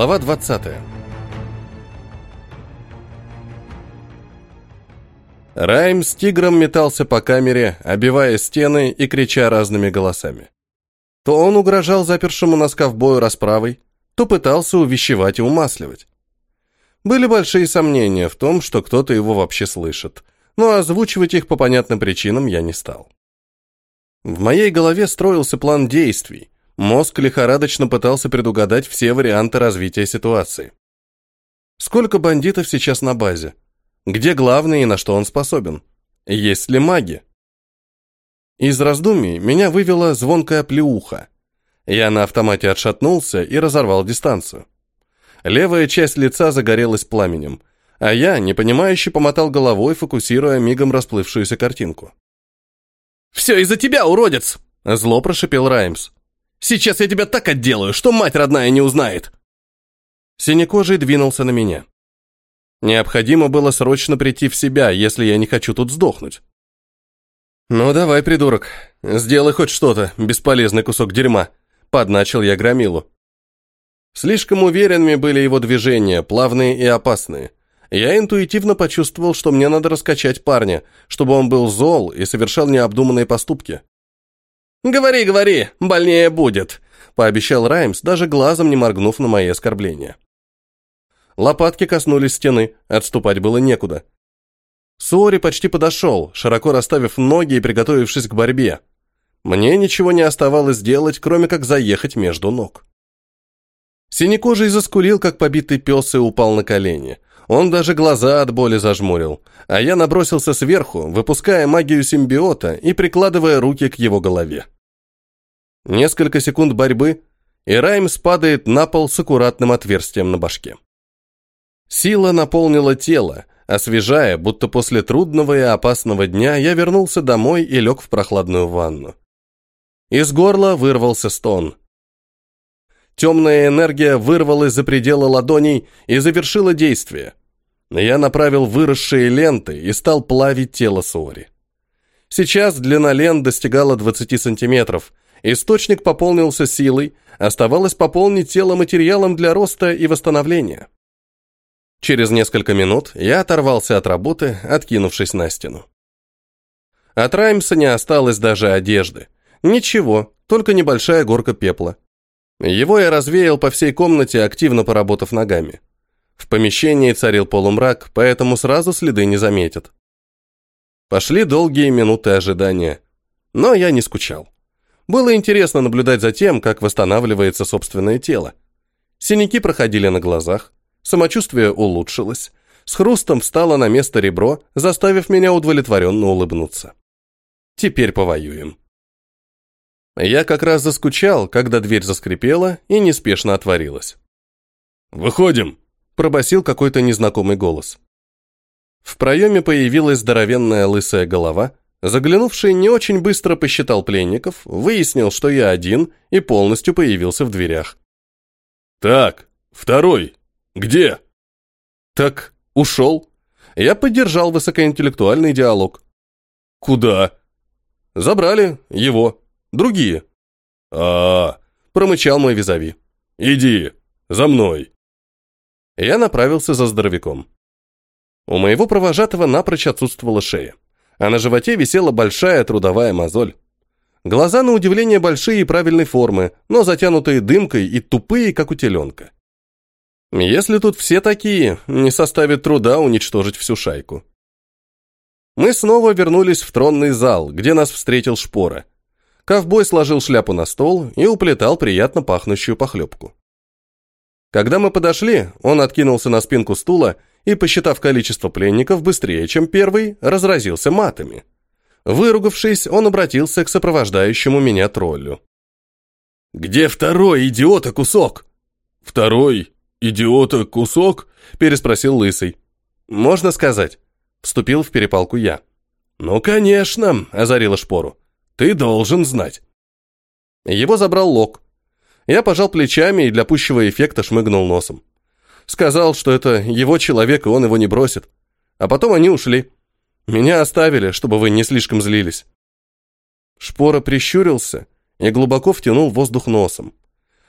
Глава 20. Райм с тигром метался по камере, обивая стены и крича разными голосами. То он угрожал запершему нас ковбою расправой, то пытался увещевать и умасливать. Были большие сомнения в том, что кто-то его вообще слышит, но озвучивать их по понятным причинам я не стал. В моей голове строился план действий, Мозг лихорадочно пытался предугадать все варианты развития ситуации. Сколько бандитов сейчас на базе? Где главный и на что он способен? Есть ли маги? Из раздумий меня вывела звонкая плеуха. Я на автомате отшатнулся и разорвал дистанцию. Левая часть лица загорелась пламенем, а я, непонимающе, помотал головой, фокусируя мигом расплывшуюся картинку. «Все из-за тебя, уродец!» Зло прошипел Раймс. Сейчас я тебя так отделаю, что мать родная не узнает!» Синекожий двинулся на меня. Необходимо было срочно прийти в себя, если я не хочу тут сдохнуть. «Ну давай, придурок, сделай хоть что-то, бесполезный кусок дерьма», — подначил я Громилу. Слишком уверенными были его движения, плавные и опасные. Я интуитивно почувствовал, что мне надо раскачать парня, чтобы он был зол и совершал необдуманные поступки. «Говори, говори, больнее будет», — пообещал Раймс, даже глазом не моргнув на мои оскорбления. Лопатки коснулись стены, отступать было некуда. Суори почти подошел, широко расставив ноги и приготовившись к борьбе. Мне ничего не оставалось делать, кроме как заехать между ног. Синекожий заскулил, как побитый пес, и упал на колени. Он даже глаза от боли зажмурил, а я набросился сверху, выпуская магию симбиота и прикладывая руки к его голове. Несколько секунд борьбы, и Раймс падает на пол с аккуратным отверстием на башке. Сила наполнила тело, освежая, будто после трудного и опасного дня я вернулся домой и лег в прохладную ванну. Из горла вырвался стон. Темная энергия вырвалась за пределы ладоней и завершила действие. Я направил выросшие ленты и стал плавить тело Сори. Сейчас длина лент достигала 20 сантиметров, источник пополнился силой, оставалось пополнить тело материалом для роста и восстановления. Через несколько минут я оторвался от работы, откинувшись на стену. От Раймса не осталось даже одежды. Ничего, только небольшая горка пепла. Его я развеял по всей комнате, активно поработав ногами. В помещении царил полумрак, поэтому сразу следы не заметят. Пошли долгие минуты ожидания. Но я не скучал. Было интересно наблюдать за тем, как восстанавливается собственное тело. Синяки проходили на глазах, самочувствие улучшилось, с хрустом встало на место ребро, заставив меня удовлетворенно улыбнуться. Теперь повоюем. Я как раз заскучал, когда дверь заскрипела и неспешно отворилась. «Выходим!» – пробасил какой-то незнакомый голос. В проеме появилась здоровенная лысая голова. Заглянувший не очень быстро посчитал пленников, выяснил, что я один, и полностью появился в дверях. «Так, второй. Где?» «Так, ушел». Я поддержал высокоинтеллектуальный диалог. «Куда?» «Забрали. Его. Другие. А, -а, -а промычал мой визави. Иди, за мной. Я направился за здоровяком. У моего провожатого напрочь отсутствовала шея, а на животе висела большая трудовая мозоль. Глаза, на удивление, большие и правильной формы, но затянутые дымкой и тупые, как у теленка. Если тут все такие, не составит труда уничтожить всю шайку. Мы снова вернулись в тронный зал, где нас встретил Шпора. Ковбой сложил шляпу на стол и уплетал приятно пахнущую похлебку. Когда мы подошли, он откинулся на спинку стула и, посчитав количество пленников быстрее, чем первый, разразился матами. Выругавшись, он обратился к сопровождающему меня троллю. «Где второй идиота кусок?» «Второй идиота кусок?» – переспросил Лысый. «Можно сказать?» – вступил в перепалку я. «Ну, конечно», – озарила шпору. Ты должен знать. Его забрал Лок. Я пожал плечами и для пущего эффекта шмыгнул носом. Сказал, что это его человек, и он его не бросит. А потом они ушли. Меня оставили, чтобы вы не слишком злились. Шпора прищурился и глубоко втянул воздух носом.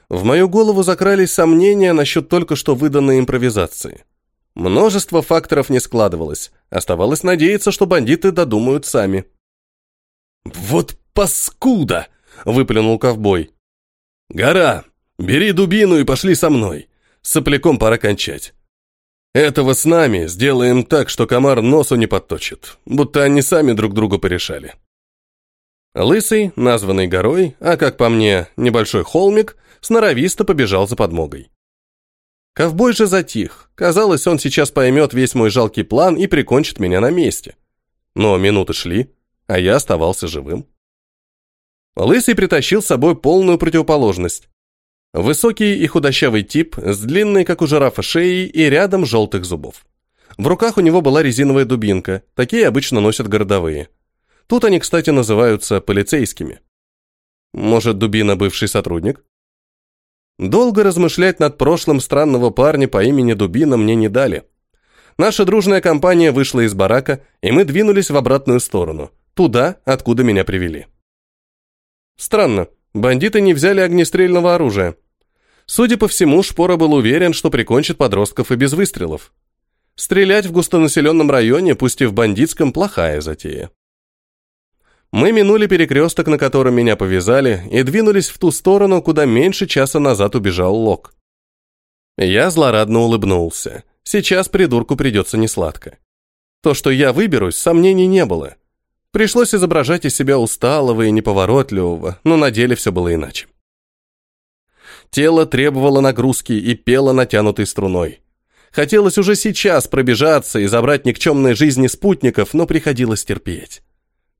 В мою голову закрались сомнения насчет только что выданной импровизации. Множество факторов не складывалось. Оставалось надеяться, что бандиты додумают сами. «Вот паскуда!» — выплюнул ковбой. «Гора, бери дубину и пошли со мной. Сопляком пора кончать. Этого с нами сделаем так, что комар носу не подточит, будто они сами друг друга порешали». Лысый, названный горой, а, как по мне, небольшой холмик, сноровисто побежал за подмогой. Ковбой же затих. Казалось, он сейчас поймет весь мой жалкий план и прикончит меня на месте. Но минуты шли, а я оставался живым. Лысый притащил с собой полную противоположность. Высокий и худощавый тип с длинной, как у жирафа, шеей и рядом желтых зубов. В руках у него была резиновая дубинка, такие обычно носят городовые. Тут они, кстати, называются полицейскими. Может, дубина бывший сотрудник? Долго размышлять над прошлым странного парня по имени Дубина мне не дали. Наша дружная компания вышла из барака, и мы двинулись в обратную сторону, туда, откуда меня привели. Странно, бандиты не взяли огнестрельного оружия. Судя по всему, Шпора был уверен, что прикончит подростков и без выстрелов. Стрелять в густонаселенном районе, пусть и в бандитском, плохая затея. Мы минули перекресток, на котором меня повязали, и двинулись в ту сторону, куда меньше часа назад убежал Лок. Я злорадно улыбнулся. Сейчас придурку придется несладко. То, что я выберусь, сомнений не было. Пришлось изображать из себя усталого и неповоротливого, но на деле все было иначе. Тело требовало нагрузки и пело натянутой струной. Хотелось уже сейчас пробежаться и забрать никчемные жизни спутников, но приходилось терпеть.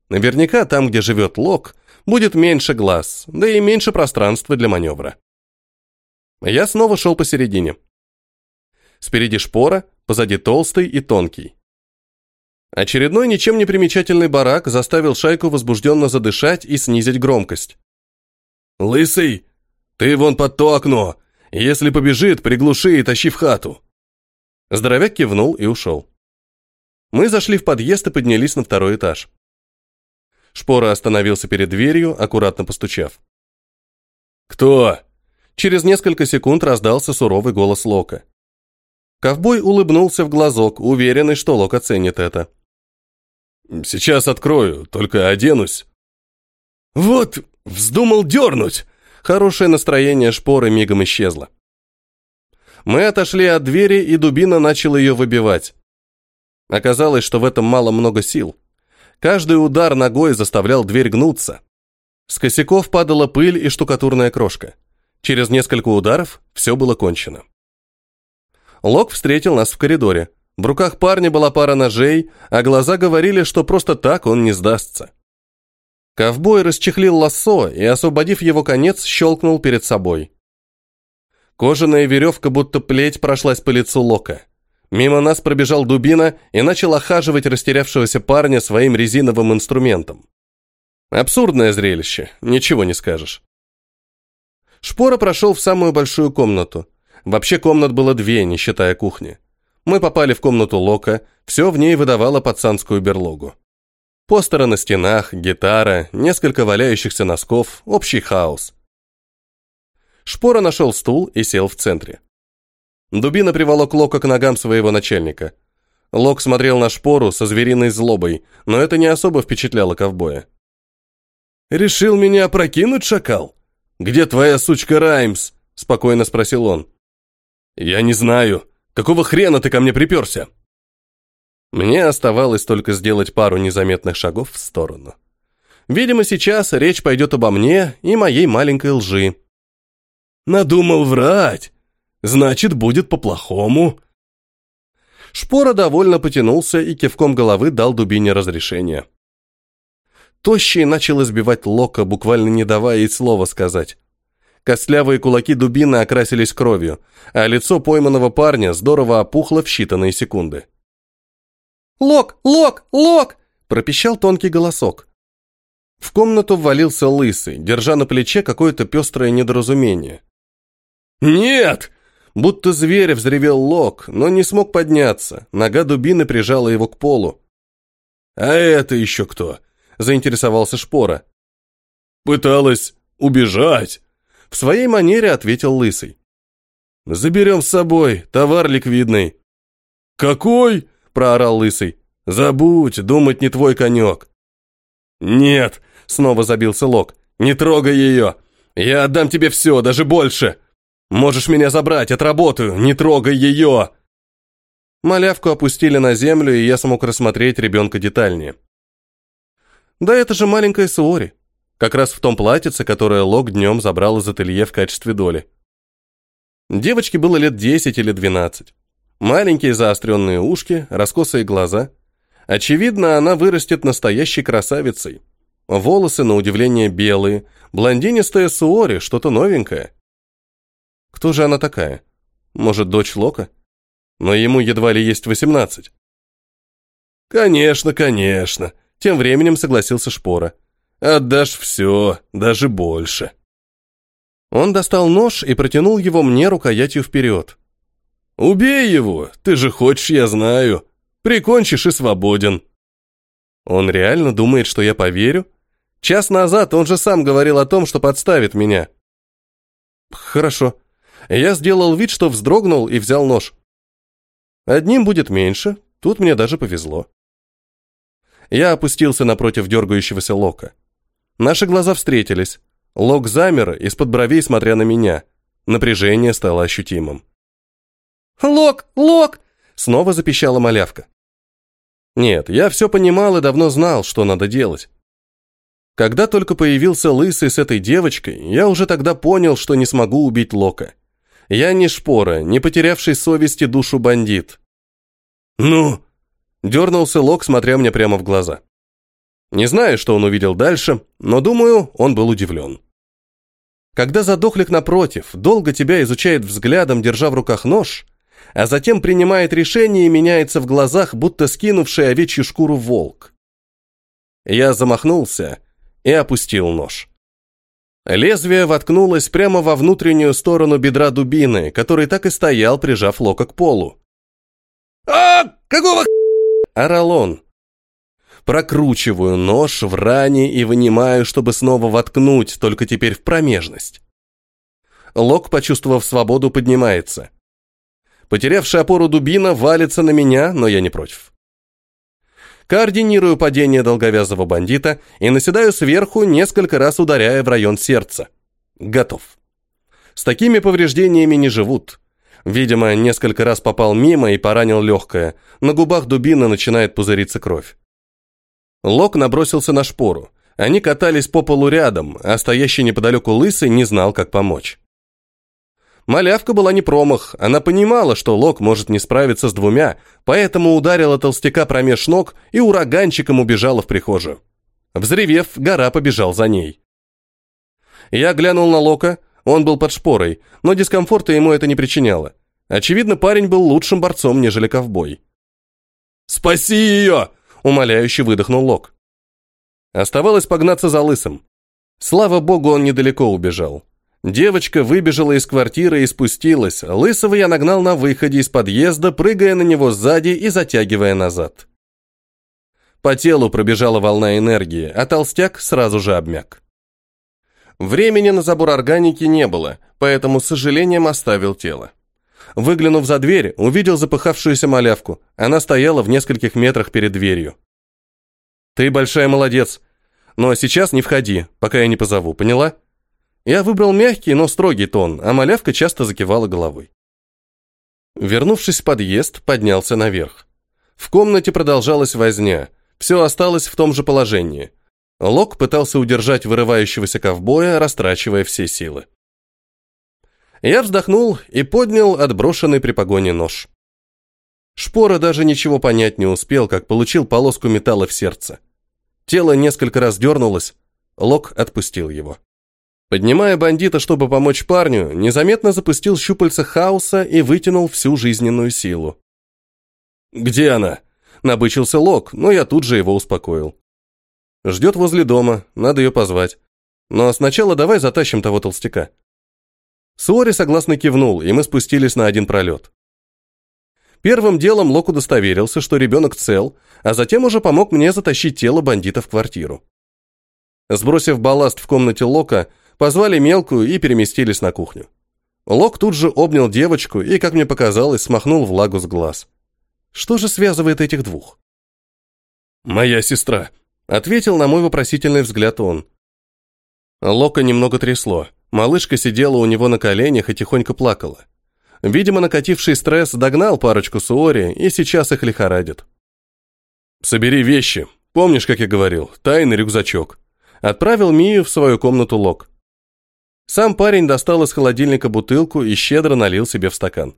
Наверняка там, где живет Лок, будет меньше глаз, да и меньше пространства для маневра. Я снова шел посередине. Спереди шпора, позади толстый и тонкий. Очередной ничем не примечательный барак заставил шайку возбужденно задышать и снизить громкость. «Лысый, ты вон под то окно. Если побежит, приглуши и тащи в хату». Здоровяк кивнул и ушел. Мы зашли в подъезд и поднялись на второй этаж. Шпора остановился перед дверью, аккуратно постучав. «Кто?» Через несколько секунд раздался суровый голос Лока. Ковбой улыбнулся в глазок, уверенный, что Лок оценит это. «Сейчас открою, только оденусь». «Вот, вздумал дернуть!» Хорошее настроение шпоры мигом исчезло. Мы отошли от двери, и дубина начала ее выбивать. Оказалось, что в этом мало много сил. Каждый удар ногой заставлял дверь гнуться. С косяков падала пыль и штукатурная крошка. Через несколько ударов все было кончено. Лок встретил нас в коридоре. В руках парня была пара ножей, а глаза говорили, что просто так он не сдастся. Ковбой расчехлил лассо и, освободив его конец, щелкнул перед собой. Кожаная веревка, будто плеть, прошлась по лицу Лока. Мимо нас пробежал дубина и начал охаживать растерявшегося парня своим резиновым инструментом. Абсурдное зрелище, ничего не скажешь. Шпора прошел в самую большую комнату. Вообще комнат было две, не считая кухни. Мы попали в комнату Лока, все в ней выдавало пацанскую берлогу. Постеры на стенах, гитара, несколько валяющихся носков, общий хаос. Шпора нашел стул и сел в центре. Дубина приволок Лока к ногам своего начальника. Лок смотрел на шпору со звериной злобой, но это не особо впечатляло ковбоя. «Решил меня опрокинуть, шакал? Где твоя сучка Раймс?» – спокойно спросил он. «Я не знаю. Какого хрена ты ко мне приперся?» Мне оставалось только сделать пару незаметных шагов в сторону. Видимо, сейчас речь пойдет обо мне и моей маленькой лжи. «Надумал врать!» Значит, будет по-плохому. Шпора довольно потянулся и кивком головы дал дубине разрешение. Тощий начал избивать Лока, буквально не давая ей слова сказать. Костлявые кулаки дубины окрасились кровью, а лицо пойманного парня здорово опухло в считанные секунды. «Лок! Лок! Лок!» – пропищал тонкий голосок. В комнату ввалился лысый, держа на плече какое-то пестрое недоразумение. «Нет!» Будто зверь взревел Лок, но не смог подняться. Нога дубины прижала его к полу. «А это еще кто?» – заинтересовался Шпора. «Пыталась убежать. В своей манере ответил Лысый. «Заберем с собой, товар ликвидный». «Какой?» – проорал Лысый. «Забудь, думать не твой конек». «Нет», – снова забился Лок. «Не трогай ее. Я отдам тебе все, даже больше. Можешь меня забрать, отработаю, не трогай ее!» Малявку опустили на землю, и я смог рассмотреть ребенка детальнее. Да это же маленькая Суори. Как раз в том платьице, которое Лок днем забрал из ателье в качестве доли. Девочке было лет 10 или 12. Маленькие заостренные ушки, раскосые глаза. Очевидно, она вырастет настоящей красавицей. Волосы, на удивление, белые. Блондинистая Суори, что-то новенькое. Кто же она такая? Может, дочь Лока? Но ему едва ли есть восемнадцать. Конечно, конечно. Тем временем согласился Шпора. Отдашь все, даже больше. Он достал нож и протянул его мне рукоятью вперед. «Убей его, ты же хочешь, я знаю. Прикончишь и свободен». Он реально думает, что я поверю? Час назад он же сам говорил о том, что подставит меня. Хорошо. Я сделал вид, что вздрогнул и взял нож. Одним будет меньше, тут мне даже повезло. Я опустился напротив дергающегося Лока. Наши глаза встретились. Лок замер, из-под бровей смотря на меня. Напряжение стало ощутимым. «Лок! Лок!» Снова запищала малявка. Нет, я все понимал и давно знал, что надо делать. Когда только появился Лысый с этой девочкой, я уже тогда понял, что не смогу убить Лока. Я не шпора, не потерявший совести душу бандит. «Ну?» – дернулся Лок, смотря мне прямо в глаза. Не знаю, что он увидел дальше, но, думаю, он был удивлен. Когда задохлик напротив долго тебя изучает взглядом, держа в руках нож, а затем принимает решение и меняется в глазах, будто скинувший овечью шкуру волк. Я замахнулся и опустил нож. Лезвие воткнулось прямо во внутреннюю сторону бедра дубины, который так и стоял, прижав лока к полу. «А, какого орал он. Прокручиваю нож в ране и вынимаю, чтобы снова воткнуть, только теперь в промежность. Лок, почувствовав свободу, поднимается. Потерявший опору дубина валится на меня, но я не против. Координирую падение долговязого бандита и наседаю сверху, несколько раз ударяя в район сердца. Готов. С такими повреждениями не живут. Видимо, несколько раз попал мимо и поранил легкое. На губах дубина начинает пузыриться кровь. Лок набросился на шпору. Они катались по полу рядом, а стоящий неподалеку лысый не знал, как помочь. Малявка была не промах, она понимала, что Лок может не справиться с двумя, поэтому ударила толстяка промеж ног и ураганчиком убежала в прихожую. Взревев, гора побежал за ней. Я глянул на Лока, он был под шпорой, но дискомфорта ему это не причиняло. Очевидно, парень был лучшим борцом, нежели ковбой. «Спаси ее!» – умоляюще выдохнул Лок. Оставалось погнаться за лысым. Слава богу, он недалеко убежал. Девочка выбежала из квартиры и спустилась. Лысого я нагнал на выходе из подъезда, прыгая на него сзади и затягивая назад. По телу пробежала волна энергии, а толстяк сразу же обмяк. Времени на забор органики не было, поэтому с сожалением оставил тело. Выглянув за дверь, увидел запыхавшуюся малявку. Она стояла в нескольких метрах перед дверью. «Ты большая молодец. Но сейчас не входи, пока я не позову, поняла?» Я выбрал мягкий, но строгий тон, а малявка часто закивала головой. Вернувшись в подъезд, поднялся наверх. В комнате продолжалась возня. Все осталось в том же положении. Лок пытался удержать вырывающегося ковбоя, растрачивая все силы. Я вздохнул и поднял отброшенный при погоне нож. Шпора даже ничего понять не успел, как получил полоску металла в сердце. Тело несколько раз дернулось, Лок отпустил его. Поднимая бандита, чтобы помочь парню, незаметно запустил щупальца хаоса и вытянул всю жизненную силу. «Где она?» – набычился Лок, но я тут же его успокоил. «Ждет возле дома, надо ее позвать. Но сначала давай затащим того толстяка». Суори согласно кивнул, и мы спустились на один пролет. Первым делом Лок удостоверился, что ребенок цел, а затем уже помог мне затащить тело бандита в квартиру. Сбросив балласт в комнате Лока, Позвали мелкую и переместились на кухню. Лок тут же обнял девочку и, как мне показалось, смахнул влагу с глаз. Что же связывает этих двух? «Моя сестра», — ответил на мой вопросительный взгляд он. Лока немного трясло. Малышка сидела у него на коленях и тихонько плакала. Видимо, накативший стресс догнал парочку Суори, и сейчас их лихорадит. «Собери вещи. Помнишь, как я говорил? Тайный рюкзачок». Отправил Мию в свою комнату Лок. Сам парень достал из холодильника бутылку и щедро налил себе в стакан.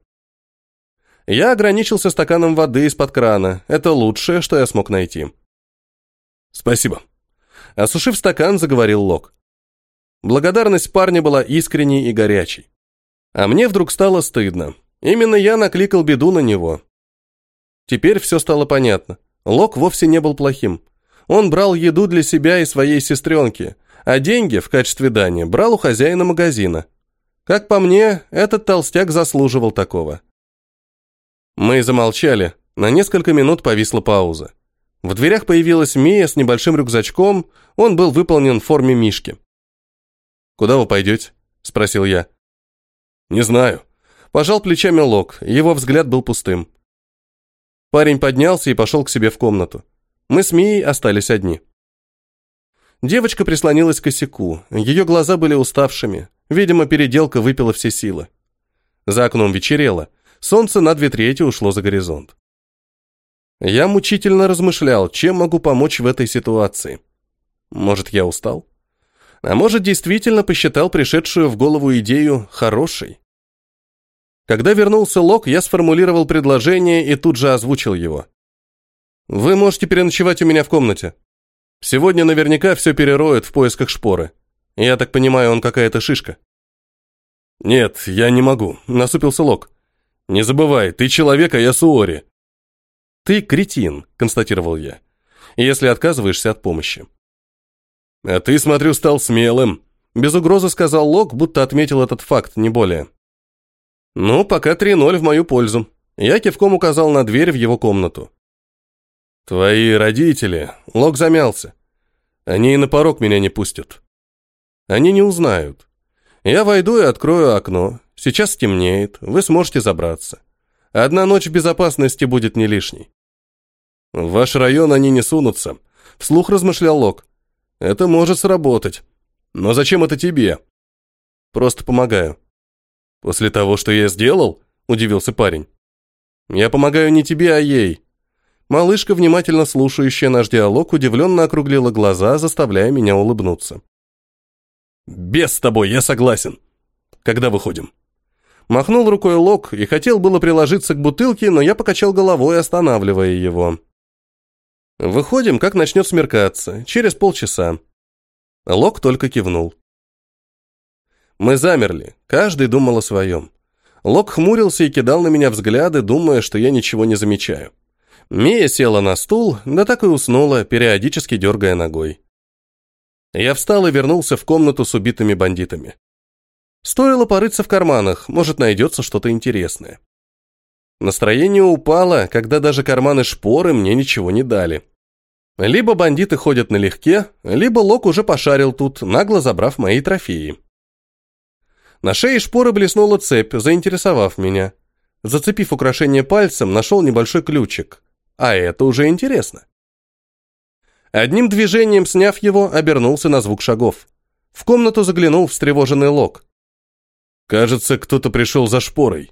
Я ограничился стаканом воды из-под крана. Это лучшее, что я смог найти. «Спасибо». Осушив стакан, заговорил Лок. Благодарность парня была искренней и горячей. А мне вдруг стало стыдно. Именно я накликал беду на него. Теперь все стало понятно. Лок вовсе не был плохим. Он брал еду для себя и своей сестренки, а деньги в качестве дани брал у хозяина магазина. Как по мне, этот толстяк заслуживал такого. Мы замолчали. На несколько минут повисла пауза. В дверях появилась Мия с небольшим рюкзачком, он был выполнен в форме мишки. «Куда вы пойдете?» – спросил я. «Не знаю». Пожал плечами Лок, его взгляд был пустым. Парень поднялся и пошел к себе в комнату. Мы с Мией остались одни. Девочка прислонилась к косяку, ее глаза были уставшими, видимо, переделка выпила все силы. За окном вечерело, солнце на две трети ушло за горизонт. Я мучительно размышлял, чем могу помочь в этой ситуации. Может, я устал? А может, действительно посчитал пришедшую в голову идею хорошей. Когда вернулся Лок, я сформулировал предложение и тут же озвучил его. «Вы можете переночевать у меня в комнате. Сегодня наверняка все перероют в поисках шпоры. Я так понимаю, он какая-то шишка». «Нет, я не могу», — насупился Лок. «Не забывай, ты человек, а я Суори». «Ты кретин», — констатировал я, «если отказываешься от помощи. «А ты, смотрю, стал смелым», — без угрозы сказал Лок, будто отметил этот факт, не более. «Ну, пока 3-0 в мою пользу». Я кивком указал на дверь в его комнату. «Твои родители...» — Лок замялся. «Они и на порог меня не пустят». «Они не узнают. Я войду и открою окно. Сейчас стемнеет, вы сможете забраться. Одна ночь безопасности будет не лишней». «В ваш район они не сунутся», — вслух размышлял Лок. Это может сработать. Но зачем это тебе? Просто помогаю. После того, что я сделал? Удивился парень. Я помогаю не тебе, а ей. Малышка, внимательно слушающая наш диалог, удивленно округлила глаза, заставляя меня улыбнуться. «Без тобой, я согласен. Когда выходим?» Махнул рукой Лок и хотел было приложиться к бутылке, но я покачал головой, останавливая его. Выходим, как начнет смеркаться, через полчаса. Лок только кивнул. Мы замерли, каждый думал о своем. Лок хмурился и кидал на меня взгляды, думая, что я ничего не замечаю. Мия села на стул, да так и уснула, периодически дергая ногой. Я встал и вернулся в комнату с убитыми бандитами. Стоило порыться в карманах, может, найдется что-то интересное. Настроение упало, когда даже карманы шпоры мне ничего не дали. Либо бандиты ходят налегке, либо Лок уже пошарил тут, нагло забрав мои трофеи. На шее шпоры блеснула цепь, заинтересовав меня. Зацепив украшение пальцем, нашел небольшой ключик. А это уже интересно. Одним движением, сняв его, обернулся на звук шагов. В комнату заглянул встревоженный Лок. «Кажется, кто-то пришел за шпорой»,